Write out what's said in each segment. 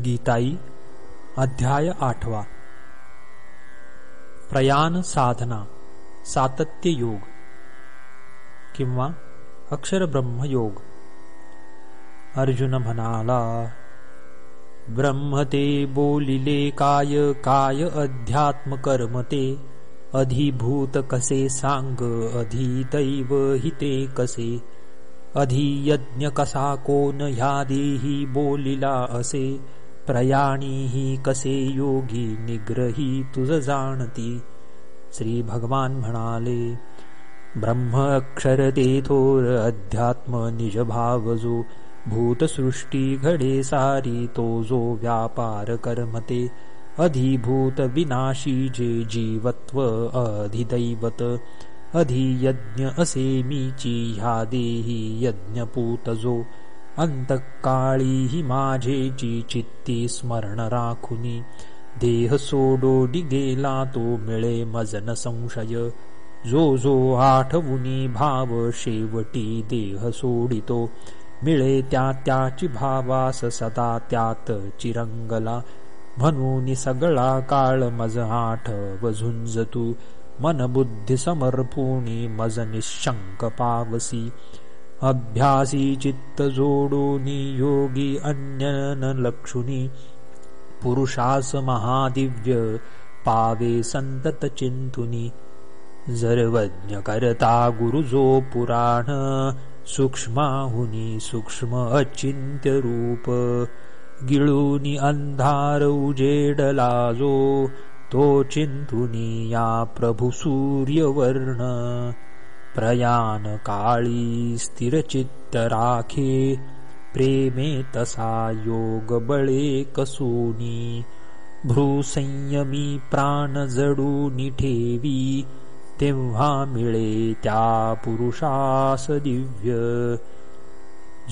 गीताई, अध्याय आठवा। प्रयाण साधना, सातत्य योग, किंवा अक्षर ब्रह्म योग। अर्जुन म्हणाला ब्रह्मते बोलिले काय काय अध्यात्म कर्मते अधिभूत कसे सांग अधिदैव हिते कसे? अधियज्ञ कसा कोण ह्या देही बोलिला असे? प्रयाणीही कसे योगी निग्रही तुझ जाणती श्री भगवान म्हणाले ब्रह्म अक्षर थोर अध्यात्म निज भाव जो भूतसृष्टी घडे सारी तो जो व्यापार कर्मते। अधिभूत विनाशी जे जीवत्व अधिदैवत अधियज्ञ असे ह्या देही यज्ञपूत जो अंतकाळी हि माझेची चित्ती स्मरण राखुनी देह सोडोडी गेला तो मिळे मजन संशय जो जो आठवुनी भाव शेवटी देह सोडितो मिळे त्या त्याची भावास सदा त्यात चिरंगला म्हणून सगळा काळ मज आठव झुंजतू मन बुद्धी समर्पुणी मज निशंक पावसी अभ्यासी चित्त जोडोनी योगी अन्यन लक्षुनी पुरुषास महादिव्य पावे संतत चिंतुनी जर्वज्ञ करता गुरुजो पुराण सूक्ष्माहुनी सूक्ष्म अचिंत्य रूप गिळूनी अंधार उजेडला जो तो चिंतुनी या प्रभु सूर्यवर्ण प्रयाण काळी स्थिरचित्त राखे प्रेमे तसा योग बळे कसोनी भ्रूसंयमी प्राण जडूनी ठेवी तेव्हा मिळे त्या पुरुषास दिव्य.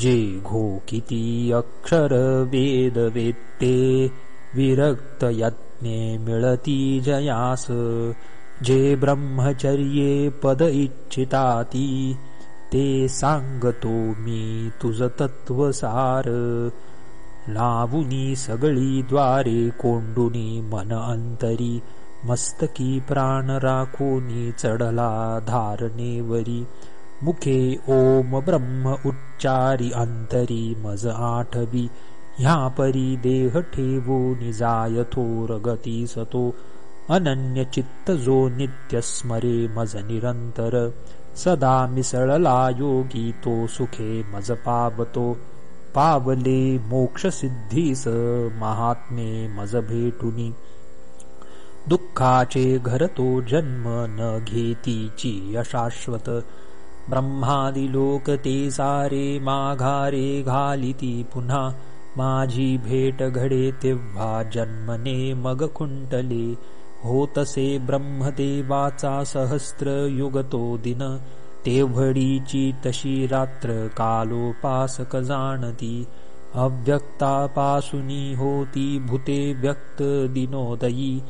जे घो किती अक्षर वेद वेत्ते विरक्त यत्ने मिळती जयास जे ब्रह्मचर्ये पद इच्छिताती ते सांगतो मी तुझ तत्वसार लावुनी सगळी द्वारे कोंडुनी मन अंतरी मस्तकी प्राण राखोनी चढला धारणेवरी मुखे ओम ब्रह्म उच्चारी अंतरी मज आठवी। ह्या परी देह ठेवून जाय थोर गती सतो अनन्य चित्त जो नित्य स्मरे मज निरंतर सदा मिसळला योगी तो सुखे मज पावतो। पावले मोक्ष सिद्धीस महात्मे मज भेटुनी। दुःखाचे घर तो जन्म न घेतीची अशाश्वत। ब्रह्मादि लोक ते सारे माघारे घालिती पुन्हा। माझी भेट घडे तेव्हा जन्मने मग खुंटले होतसे ब्रह्मदेवाचा युगतो दिन। तेवढीची तशी रात्र कालोपासक जाणती। अव्यक्तापासुनी होती भूते व्यक्त दिनोदयी।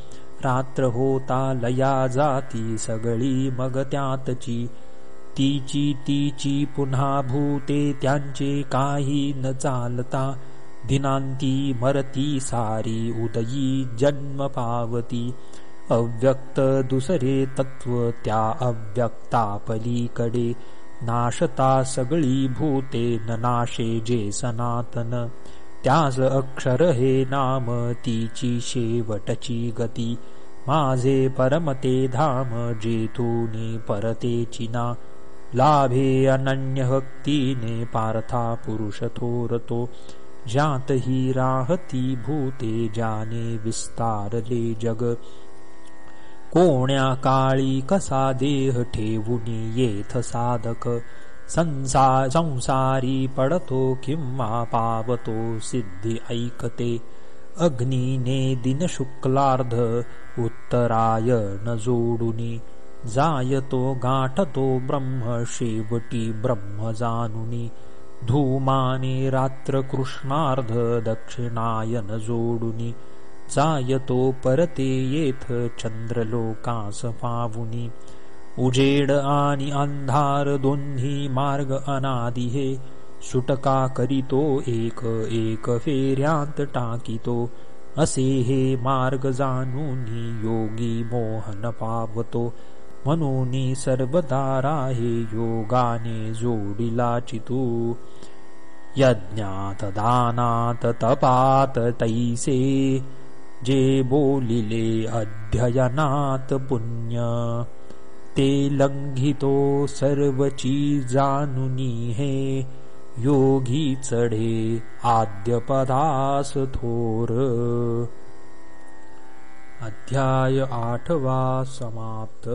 रात्र होता लया जाती सगळी मग त्यातची। तीची तीची पुन्हा भूते त्यांचे काही न चालता। दिनांती मरती सारी उदयी जन्म पावती अव्यक्त दुसरे तत्व त्या अव्यक्ता पलीकडे नाशता सगळी भूते न नाशे जे सनातन। त्यास अक्षर हे नाम तीची शेवटची गती। माझे परमते धाम जेथूनी परतेची ना लाभे अनन्य भक्तीने पार्था पुरुष थोरतो ज्यात ही राहती भूते जाने विस्तारले जग। कोण्या काळी कसा देह ठेवुनी येथ साधक। संसा संसारी पडतो किंवा पावतो सिद्धी ऐकते। अग्नीने दिन शुक्लार्ध उत्तरायण जोडुनी। जायतो गाठतो ब्रह्म शेवटी ब्रह्म जानुनी धूमाने रात्र कृष्णार्ध दक्षिणायन जोडुनी जायतो परते येथ चंद्रलोकास पावुनी उजेड आणि अंधार दोन्ही मार्ग अनादि हे सुटका करीतो एक एक फेऱ्यांत टाकीतो। असे हे मार्ग जाणूनी योगी मोहन पावतो म्हणून सर्वदा राहे योगाने जोडिला चितू यज्ञात दानात तपात तैसे जे बोलिले अध्ययनात पुण्य। ते जानुनी हे योगी चढे आद्यपदास थोर अध्याय आठवा समाप्त